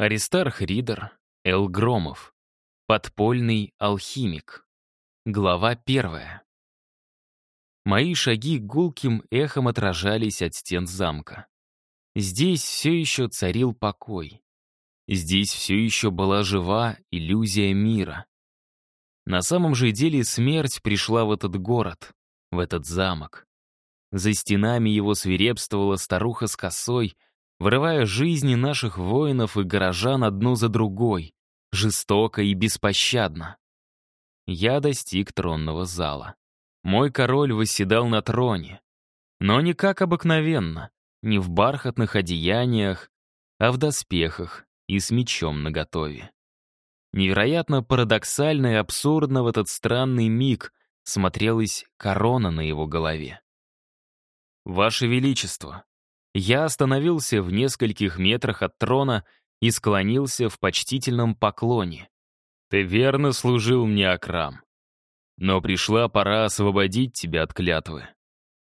Аристарх Ридер, Эл Громов. Подпольный алхимик. Глава первая. Мои шаги гулким эхом отражались от стен замка. Здесь все еще царил покой. Здесь все еще была жива иллюзия мира. На самом же деле смерть пришла в этот город, в этот замок. За стенами его свирепствовала старуха с косой — вырывая жизни наших воинов и горожан одну за другой, жестоко и беспощадно. Я достиг тронного зала. Мой король восседал на троне, но не как обыкновенно, не в бархатных одеяниях, а в доспехах и с мечом наготове. Невероятно парадоксально и абсурдно в этот странный миг смотрелась корона на его голове. «Ваше Величество», я остановился в нескольких метрах от трона и склонился в почтительном поклоне. «Ты верно служил мне, Акрам. Но пришла пора освободить тебя от клятвы.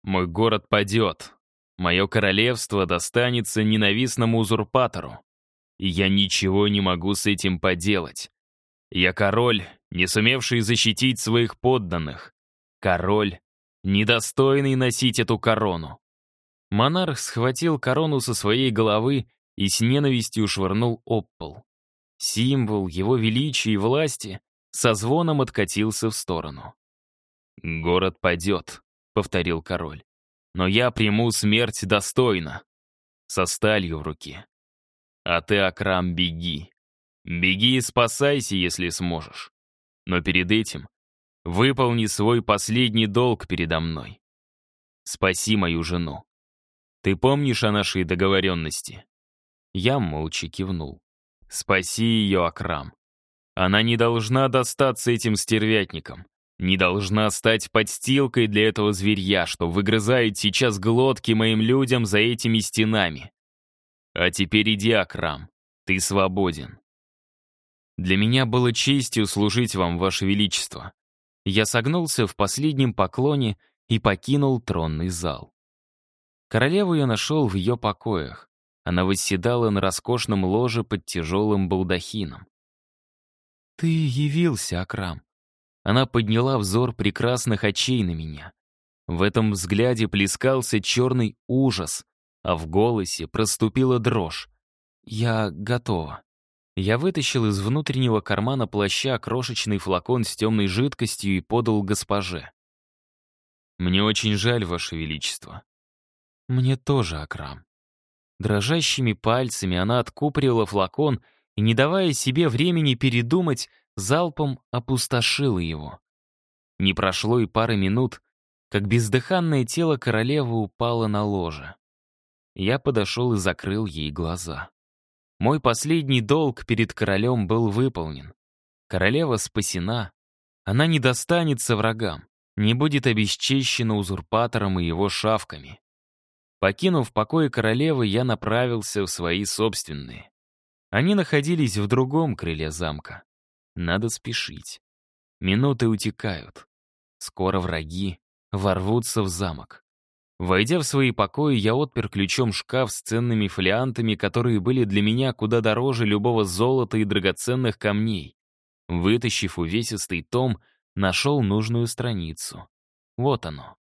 Мой город падет, мое королевство достанется ненавистному узурпатору, и я ничего не могу с этим поделать. Я король, не сумевший защитить своих подданных. Король, недостойный носить эту корону. Монарх схватил корону со своей головы и с ненавистью швырнул об пол. Символ его величия и власти со звоном откатился в сторону. «Город падет», — повторил король. «Но я приму смерть достойно, со сталью в руке. А ты, Акрам, беги. Беги и спасайся, если сможешь. Но перед этим выполни свой последний долг передо мной. Спаси мою жену. Ты помнишь о нашей договоренности?» Я молча кивнул. «Спаси ее, Акрам. Она не должна достаться этим стервятникам. Не должна стать подстилкой для этого зверья, что выгрызает сейчас глотки моим людям за этими стенами. А теперь иди, Акрам. Ты свободен. Для меня было честью служить вам, Ваше Величество. Я согнулся в последнем поклоне и покинул тронный зал. Королеву я нашел в ее покоях. Она восседала на роскошном ложе под тяжелым балдахином. «Ты явился, Акрам». Она подняла взор прекрасных очей на меня. В этом взгляде плескался черный ужас, а в голосе проступила дрожь. «Я готова». Я вытащил из внутреннего кармана плаща крошечный флакон с темной жидкостью и подал госпоже. «Мне очень жаль, Ваше Величество. «Мне тоже, Акрам». Дрожащими пальцами она откупорила флакон и, не давая себе времени передумать, залпом опустошила его. Не прошло и пары минут, как бездыханное тело королевы упало на ложе. Я подошел и закрыл ей глаза. Мой последний долг перед королем был выполнен. Королева спасена. Она не достанется врагам, не будет обесчещена узурпатором и его шавками. Покинув покои королевы, я направился в свои собственные. Они находились в другом крыле замка. Надо спешить. Минуты утекают. Скоро враги ворвутся в замок. Войдя в свои покои, я отпер ключом шкаф с ценными фолиантами, которые были для меня куда дороже любого золота и драгоценных камней. Вытащив увесистый том, нашел нужную страницу. Вот оно.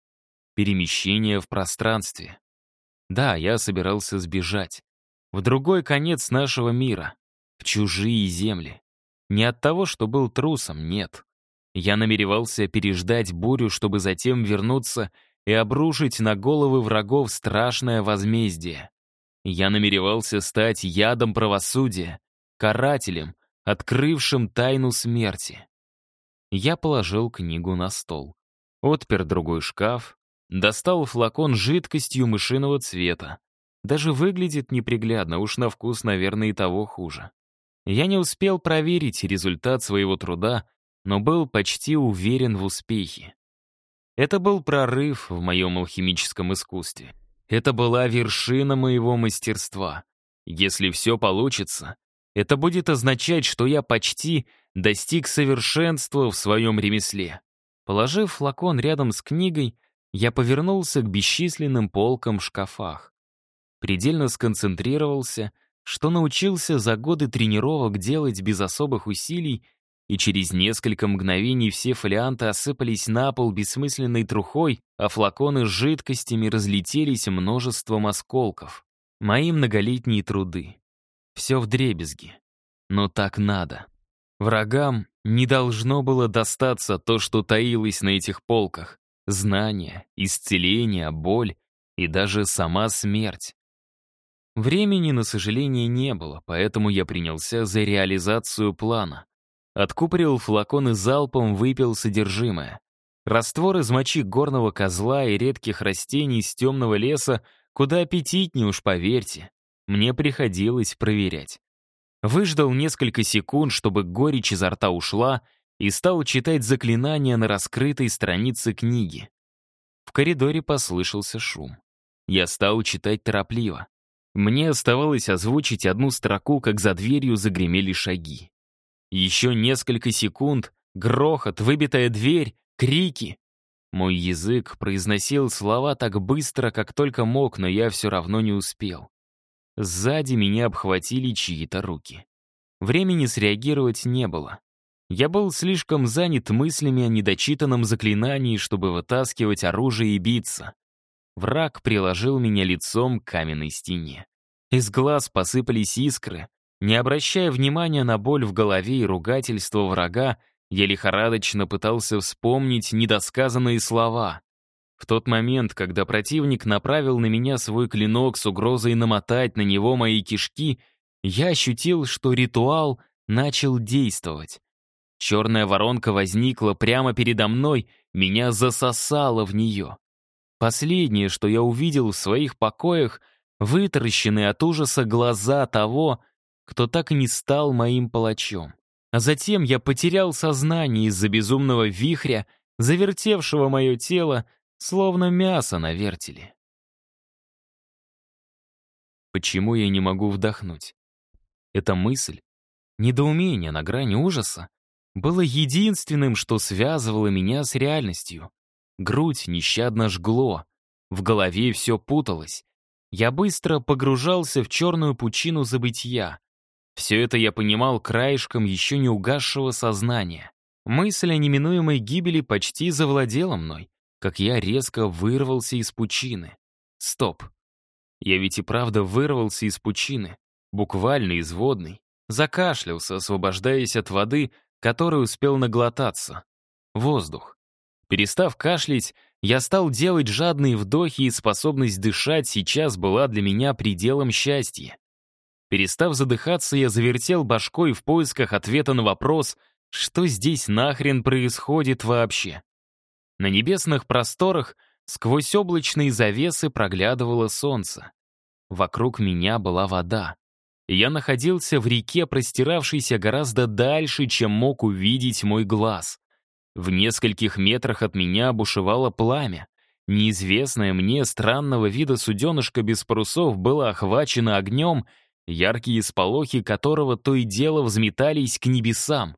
Перемещение в пространстве. Да, я собирался сбежать. В другой конец нашего мира. В чужие земли. Не от того, что был трусом, нет. Я намеревался переждать бурю, чтобы затем вернуться и обрушить на головы врагов страшное возмездие. Я намеревался стать ядом правосудия, карателем, открывшим тайну смерти. Я положил книгу на стол. Отпер другой шкаф, Достал флакон жидкостью мышиного цвета. Даже выглядит неприглядно, уж на вкус, наверное, и того хуже. Я не успел проверить результат своего труда, но был почти уверен в успехе. Это был прорыв в моем алхимическом искусстве. Это была вершина моего мастерства. Если все получится, это будет означать, что я почти достиг совершенства в своем ремесле. Положив флакон рядом с книгой, я повернулся к бесчисленным полкам в шкафах. Предельно сконцентрировался, что научился за годы тренировок делать без особых усилий, и через несколько мгновений все фолианты осыпались на пол бессмысленной трухой, а флаконы с жидкостями разлетелись множеством осколков. Мои многолетние труды. Все вдребезги. Но так надо. Врагам не должно было достаться то, что таилось на этих полках. Знания, исцеление, боль и даже сама смерть. Времени, на сожаление, не было, поэтому я принялся за реализацию плана. Откупорил флакон и залпом выпил содержимое. Раствор из мочи горного козла и редких растений из темного леса куда аппетитнее, уж поверьте. Мне приходилось проверять. Выждал несколько секунд, чтобы горечь изо рта ушла, и стал читать заклинания на раскрытой странице книги. В коридоре послышался шум. Я стал читать торопливо. Мне оставалось озвучить одну строку, как за дверью загремели шаги. Еще несколько секунд, грохот, выбитая дверь, крики. Мой язык произносил слова так быстро, как только мог, но я все равно не успел. Сзади меня обхватили чьи-то руки. Времени среагировать не было. Я был слишком занят мыслями о недочитанном заклинании, чтобы вытаскивать оружие и биться. Враг приложил меня лицом к каменной стене. Из глаз посыпались искры, не обращая внимания на боль в голове и ругательство врага, я лихорадочно пытался вспомнить недосказанные слова. В тот момент, когда противник направил на меня свой клинок с угрозой намотать на него мои кишки, я ощутил, что ритуал начал действовать. Черная воронка возникла прямо передо мной, меня засосало в нее. Последнее, что я увидел в своих покоях, вытаращенные от ужаса глаза того, кто так и не стал моим палачом. А затем я потерял сознание из-за безумного вихря, завертевшего мое тело, словно мясо на вертеле. Почему я не могу вдохнуть? Эта мысль, недоумение на грани ужаса, было единственным, что связывало меня с реальностью. Грудь нещадно жгло, в голове все путалось. Я быстро погружался в черную пучину забытья. Все это я понимал краешком еще не угасшего сознания. Мысль о неминуемой гибели почти завладела мной, как я резко вырвался из пучины. Стоп. Я ведь и правда вырвался из пучины, буквально из водной. Закашлялся, освобождаясь от воды, которой успел наглотаться. Воздух. Перестав кашлять, я стал делать жадные вдохи, и способность дышать сейчас была для меня пределом счастья. Перестав задыхаться, я завертел башкой в поисках ответа на вопрос, что здесь нахрен происходит вообще. На небесных просторах сквозь облачные завесы проглядывало солнце. Вокруг меня была вода. Я находился в реке, простиравшейся гораздо дальше, чем мог увидеть мой глаз. В нескольких метрах от меня бушевало пламя. Неизвестное мне странного вида суденышко без парусов было охвачено огнем — яркие сполохи которого то и дело взметались к небесам.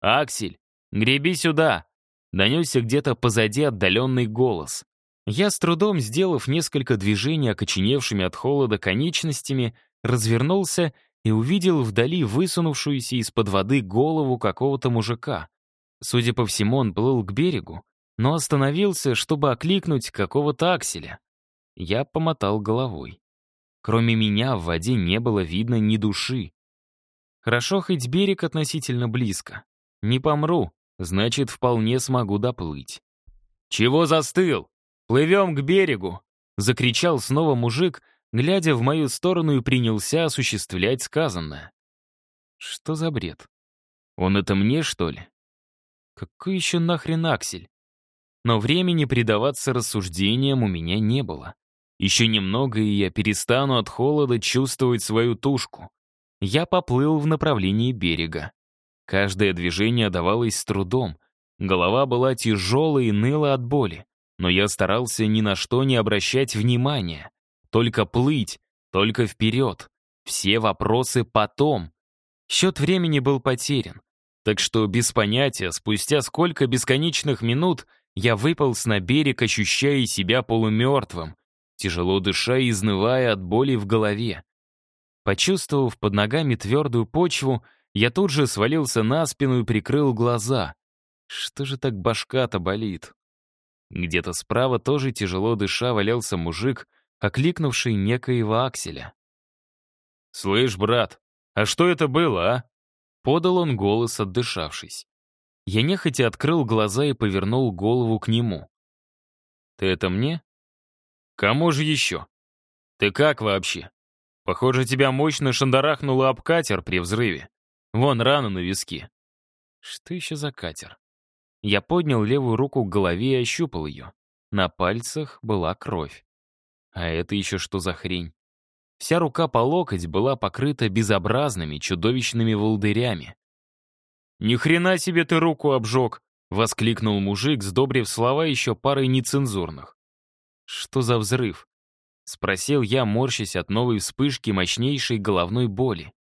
«Аксель, греби сюда!» — донесся где-то позади отдаленный голос. Я, с трудом сделав несколько движений окоченевшими от холода конечностями, развернулся и увидел вдали высунувшуюся из-под воды голову какого-то мужика. Судя по всему, он плыл к берегу, но остановился, чтобы окликнуть какого-то акселя. Я помотал головой. Кроме меня в воде не было видно ни души. Хорошо, хоть берег относительно близко. Не помру, значит, вполне смогу доплыть. «Чего застыл? Плывем к берегу!» — закричал снова мужик, глядя в мою сторону и принялся осуществлять сказанное. Что за бред? Он это мне, что ли? Какой еще нахрен Аксель? Но времени предаваться рассуждениям у меня не было. Еще немного, и я перестану от холода чувствовать свою тушку. Я поплыл в направлении берега. Каждое движение давалось с трудом. Голова была тяжелой и ныла от боли. Но я старался ни на что не обращать внимания. Только плыть, только вперед. Все вопросы потом. Счет времени был потерян. Так что без понятия, спустя сколько бесконечных минут, я выполз на берег, ощущая себя полумертвым, тяжело дыша и изнывая от боли в голове. Почувствовав под ногами твердую почву, я тут же свалился на спину и прикрыл глаза. Что же так башка-то болит? Где-то справа тоже тяжело дыша валялся мужик, окликнувший некоего Акселя. «Слышь, брат, а что это было, а?» Подал он голос, отдышавшись. Я нехотя открыл глаза и повернул голову к нему. «Ты это мне?» «Кому же еще? Ты как вообще? Похоже, тебя мощно шандарахнуло об катер при взрыве. Вон рана на виске». «Что еще за катер?» Я поднял левую руку к голове и ощупал ее. На пальцах была кровь. А это еще что за хрень? Вся рука по локоть была покрыта безобразными, чудовищными волдырями. «Ни хрена себе ты руку обжег!» — воскликнул мужик, сдобрив слова еще парой нецензурных. «Что за взрыв?» — спросил я, морщась от новой вспышки мощнейшей головной боли.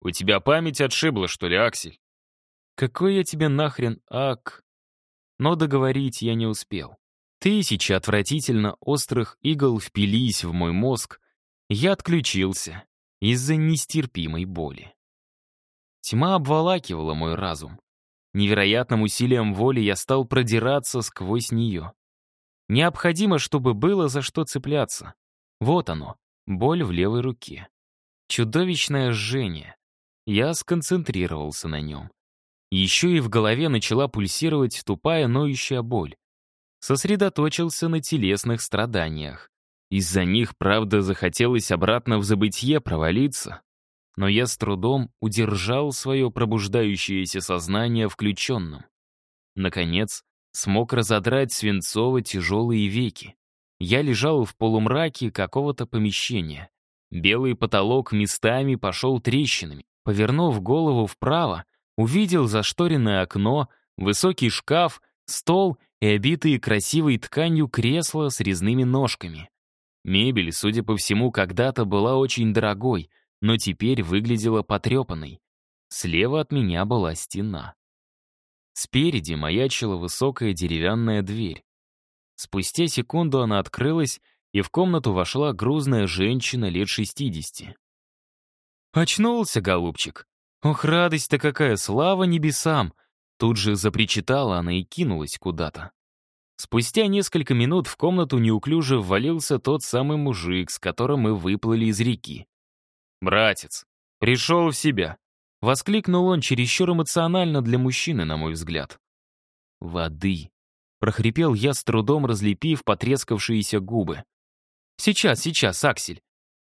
«У тебя память отшибла, что ли, Аксель?» «Какой я тебе нахрен ак?» Но договорить я не успел. Тысячи отвратительно острых игл впились в мой мозг, я отключился из-за нестерпимой боли. Тьма обволакивала мой разум. Невероятным усилием воли я стал продираться сквозь нее. Необходимо, чтобы было за что цепляться. Вот оно, боль в левой руке. Чудовищное жжение. Я сконцентрировался на нем. Еще и в голове начала пульсировать тупая ноющая боль. Сосредоточился на телесных страданиях. Из-за них, правда, захотелось обратно в забытье провалиться, но я с трудом удержал свое пробуждающееся сознание включенным. Наконец, смог разодрать свинцово-тяжелые веки. Я лежал в полумраке какого-то помещения. Белый потолок местами пошел трещинами. Повернув голову вправо, увидел зашторенное окно, высокий шкаф, стол и обитые красивой тканью кресла с резными ножками. Мебель, судя по всему, когда-то была очень дорогой, но теперь выглядела потрепанной. Слева от меня была стена. Спереди маячила высокая деревянная дверь. Спустя секунду она открылась, и в комнату вошла грузная женщина лет 60. «Очнулся, голубчик. Ох, радость-то какая, слава небесам!» Тут же запричитала она и кинулась куда-то. Спустя несколько минут в комнату неуклюже ввалился тот самый мужик, с которым мы выплыли из реки. «Братец, пришел в себя!» — воскликнул он чересчур эмоционально для мужчины, на мой взгляд. «Воды!» — прохрипел я с трудом, разлепив потрескавшиеся губы. «Сейчас, сейчас, Аксель!»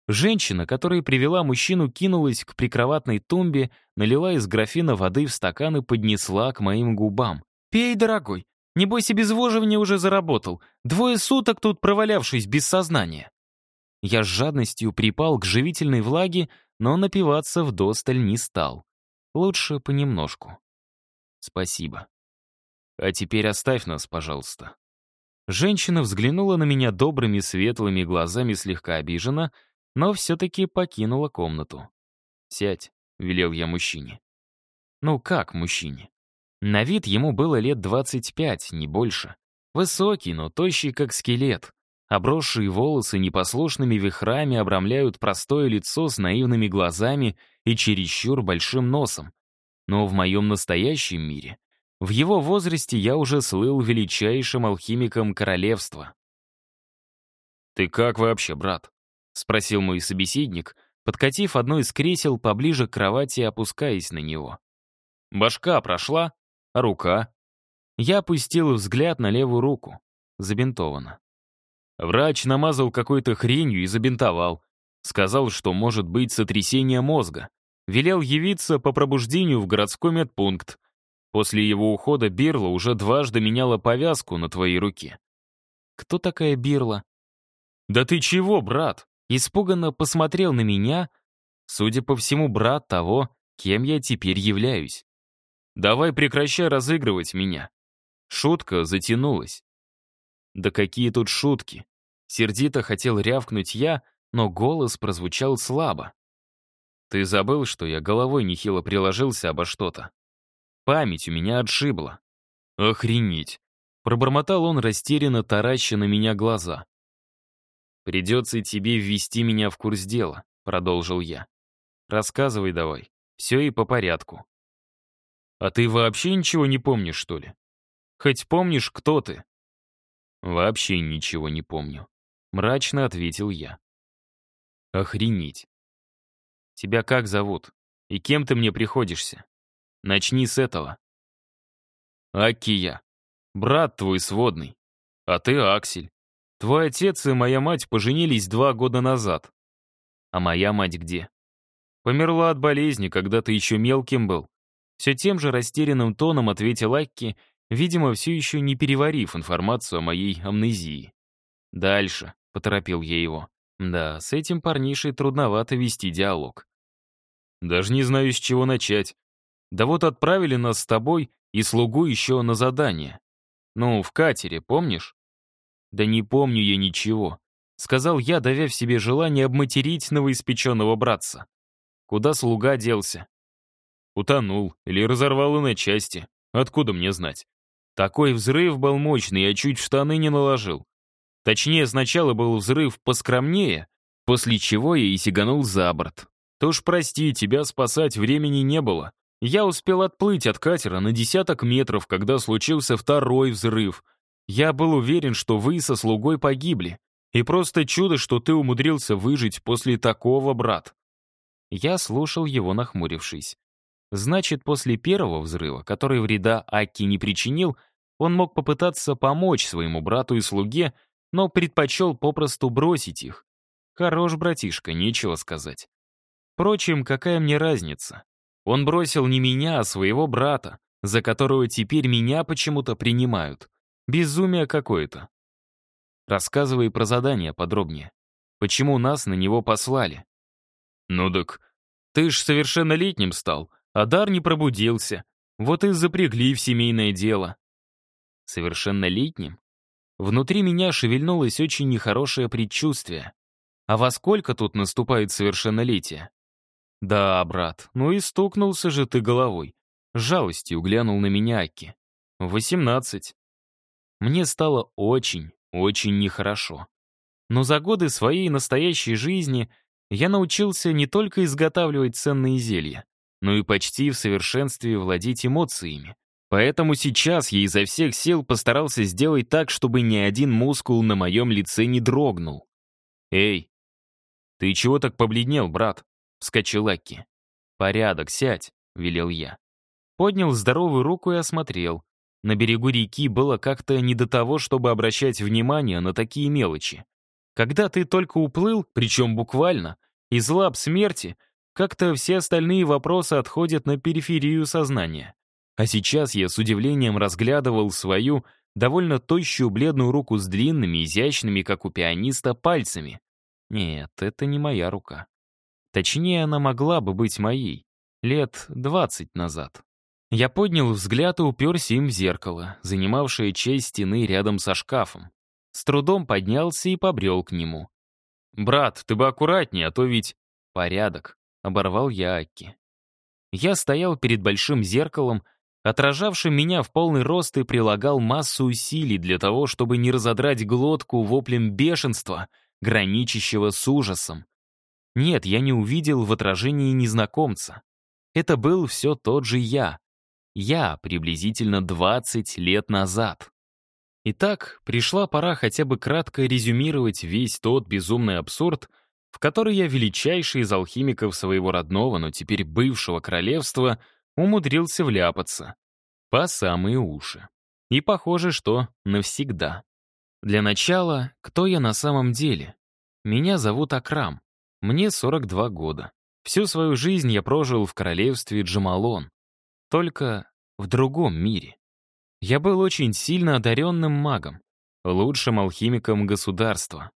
Женщина, которая привела мужчину, кинулась к прикроватной тумбе, налила из графина воды в стакан и поднесла к моим губам. «Пей, дорогой, Небось, и безвоживание уже заработал. Двое суток тут провалявшись без сознания. Я с жадностью припал к живительной влаге, но напиваться вдосталь не стал. Лучше понемножку. Спасибо. А теперь оставь нас, пожалуйста. Женщина взглянула на меня добрыми светлыми глазами слегка обиженно, но все-таки покинула комнату. «Сядь», — велел я мужчине. «Ну как мужчине? На вид ему было лет 25, не больше. Высокий, но тощий, как скелет. Обросшие волосы непослушными вихрами обрамляют простое лицо с наивными глазами и чересчур большим носом. Но в моем настоящем мире, в его возрасте я уже слыл величайшим алхимиком королевства. «Ты как вообще, брат?» — спросил мой собеседник, подкатив одно из кресел поближе к кровати и опускаясь на него. «Башка прошла?» А рука? Я опустил взгляд на левую руку. Забинтована. Врач намазал какой-то хренью и забинтовал. Сказал, что может быть сотрясение мозга. Велел явиться по пробуждению в городской медпункт. После его ухода Бирла уже дважды меняла повязку на твоей руке. Кто такая Бирла? Да ты чего, брат? Испуганно посмотрел на меня, судя по всему, брат того, кем я теперь являюсь. Давай прекращай разыгрывать меня. Шутка затянулась. Да какие тут шутки. Сердито хотел рявкнуть я, но голос прозвучал слабо. Ты забыл, что я головой нехило приложился обо что-то? Память у меня отшибла. Охренеть. Пробормотал он растерянно, тараща на меня глаза. Придется тебе ввести меня в курс дела. — продолжил я. «Рассказывай давай. Все и по порядку». «А ты вообще ничего не помнишь, что ли? Хоть помнишь, кто ты?» «Вообще ничего не помню», — мрачно ответил я. «Охренеть. Тебя как зовут? И кем ты мне приходишься? Начни с этого». «Акия. Брат твой сводный. А ты Аксель. Твой отец и моя мать поженились два года назад. А моя мать где? Померла от болезни, когда ты еще мелким был. Все тем же растерянным тоном ответил Акки, видимо, все еще не переварив информацию о моей амнезии. «Дальше», — поторопил я его. «Да, с этим парнишей трудновато вести диалог». «Даже не знаю, с чего начать. Да вот отправили нас с тобой и слугу еще на задание. Ну, в катере, помнишь?» «Да не помню я ничего», — сказал я, давя в себе желание обматерить новоиспеченного братца. «Куда слуга делся?» «Утонул или разорвало на части. Откуда мне знать?» Такой взрыв был мощный, я чуть в штаны не наложил. Точнее, сначала был взрыв поскромнее, после чего я и сиганул за борт. То ж прости, тебя спасать времени не было. Я успел отплыть от катера на десяток метров, когда случился второй взрыв. Я был уверен, что вы со слугой погибли. И просто чудо, что ты умудрился выжить после такого, брат. Я слушал его, нахмурившись. Значит, после первого взрыва, который вреда Акки не причинил, он мог попытаться помочь своему брату и слуге, но предпочел попросту бросить их. Хорош, братишка, нечего сказать. Впрочем, какая мне разница? Он бросил не меня, а своего брата, за которого теперь меня почему-то принимают. Безумие какое-то. Рассказывай про задание подробнее. Почему нас на него послали? Ну так, ты ж совершеннолетним стал, а дар не пробудился. Вот и запрягли в семейное дело. Совершеннолетним? Внутри меня шевельнулось очень нехорошее предчувствие. А во сколько тут наступает совершеннолетие? Да, брат, ну и стукнулся же ты головой. С жалостью глянул на меня Аки. Восемнадцать. Мне стало очень, очень нехорошо. Но за годы своей настоящей жизни я научился не только изготавливать ценные зелья, но и почти в совершенстве владеть эмоциями. Поэтому сейчас я изо всех сил постарался сделать так, чтобы ни один мускул на моем лице не дрогнул. «Эй, ты чего так побледнел, брат?» — вскочил Аки. «Порядок, сядь», — велел я. Поднял здоровую руку и осмотрел. На берегу реки было как-то не до того, чтобы обращать внимание на такие мелочи. Когда ты только уплыл, причем буквально, из лап смерти — как-то все остальные вопросы отходят на периферию сознания. А сейчас я с удивлением разглядывал свою довольно тощую бледную руку с длинными, изящными, как у пианиста, пальцами. Нет, это не моя рука. Точнее, она могла бы быть моей. Лет двадцать назад. Я поднял взгляд и уперся им в зеркало, занимавшее часть стены рядом со шкафом. С трудом поднялся и побрел к нему. «Брат, ты бы аккуратнее, а то ведь...» «Порядок. Оборвал я Акки. Я стоял перед большим зеркалом, отражавшим меня в полный рост и прилагал массу усилий для того, чтобы не разодрать глотку воплем бешенства, граничащего с ужасом. Нет, я не увидел в отражении незнакомца. Это был все тот же я. Я приблизительно 20 лет назад. Итак, пришла пора хотя бы кратко резюмировать весь тот безумный абсурд, в который я величайший из алхимиков своего родного, но теперь бывшего королевства, умудрился вляпаться. По самые уши. И похоже, что навсегда. Для начала, кто я на самом деле? Меня зовут Акрам. Мне 42 года. Всю свою жизнь я прожил в королевстве Джамалон. Только в другом мире. Я был очень сильно одаренным магом, лучшим алхимиком государства.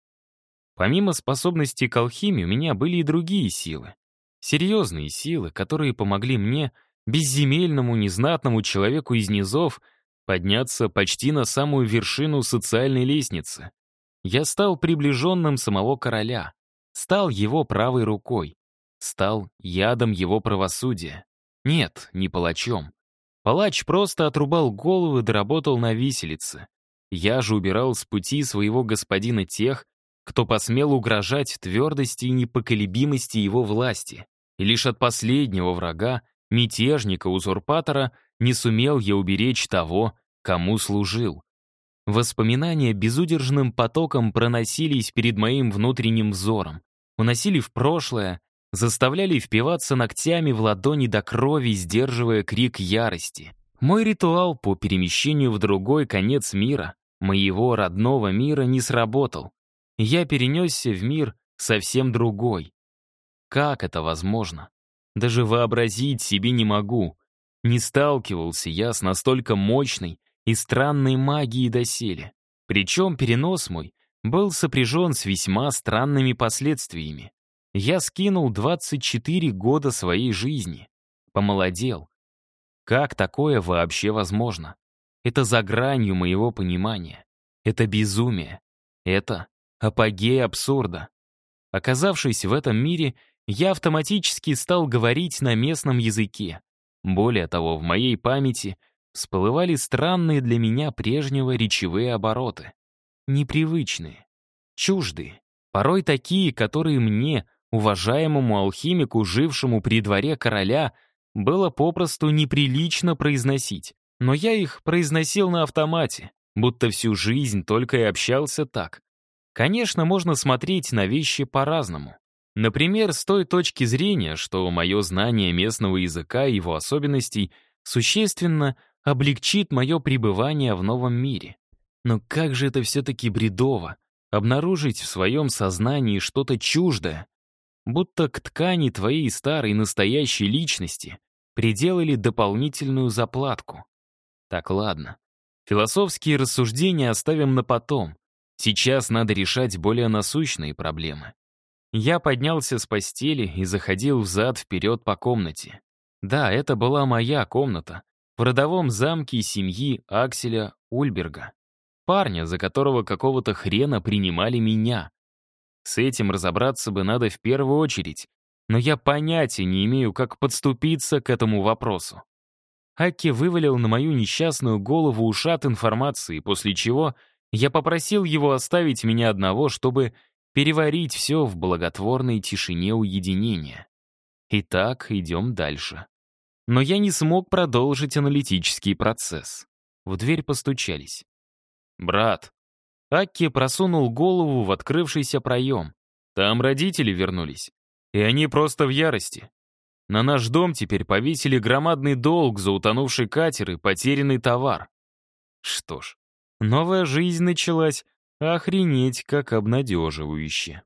Помимо способностей к алхимии, у меня были и другие силы. Серьезные силы, которые помогли мне, безземельному, незнатному человеку из низов, подняться почти на самую вершину социальной лестницы. Я стал приближенным самого короля, стал его правой рукой, стал ядом его правосудия. Нет, не палачом. Палач просто отрубал головы и доработал на виселице. Я же убирал с пути своего господина тех, кто посмел угрожать твердости и непоколебимости его власти. И лишь от последнего врага, мятежника-узурпатора, не сумел я уберечь того, кому служил. Воспоминания безудержным потоком проносились перед моим внутренним взором, уносили в прошлое, заставляли впиваться ногтями в ладони до крови, сдерживая крик ярости. Мой ритуал по перемещению в другой конец мира, моего родного мира, не сработал. Я перенесся в мир совсем другой. Как это возможно? Даже вообразить себе не могу. Не сталкивался я с настолько мощной и странной магией доселе. Причем перенос мой был сопряжен с весьма странными последствиями. Я скинул 24 года своей жизни. Помолодел. Как такое вообще возможно? Это за гранью моего понимания. Это безумие. Это апогей абсурда. Оказавшись в этом мире, я автоматически стал говорить на местном языке. Более того, в моей памяти всплывали странные для меня прежнего речевые обороты. Непривычные, чуждые, порой такие, которые мне, уважаемому алхимику, жившему при дворе короля, было попросту неприлично произносить. Но я их произносил на автомате, будто всю жизнь только и общался так. Конечно, можно смотреть на вещи по-разному. Например, с той точки зрения, что мое знание местного языка и его особенностей существенно облегчит мое пребывание в новом мире. Но как же это все-таки бредово, обнаружить в своем сознании что-то чуждое, будто к ткани твоей старой настоящей личности приделали дополнительную заплатку. Так, ладно. Философские рассуждения оставим на потом. Сейчас надо решать более насущные проблемы. Я поднялся с постели и заходил взад-вперед по комнате. Да, это была моя комната, в родовом замке семьи Акселя Ульберга. Парня, за которого какого-то хрена принимали меня. С этим разобраться бы надо в первую очередь, но я понятия не имею, как подступиться к этому вопросу. Акки вывалил на мою несчастную голову ушат информации, после чего я попросил его оставить меня одного, чтобы переварить все в благотворной тишине уединения. Итак, идем дальше. Но я не смог продолжить аналитический процесс. В дверь постучались. «Брат». Акки просунул голову в открывшийся проем. Там родители вернулись. И они просто в ярости. На наш дом теперь повесили громадный долг за утонувший катер и потерянный товар. Что ж, новая жизнь началась охренеть как обнадеживающе.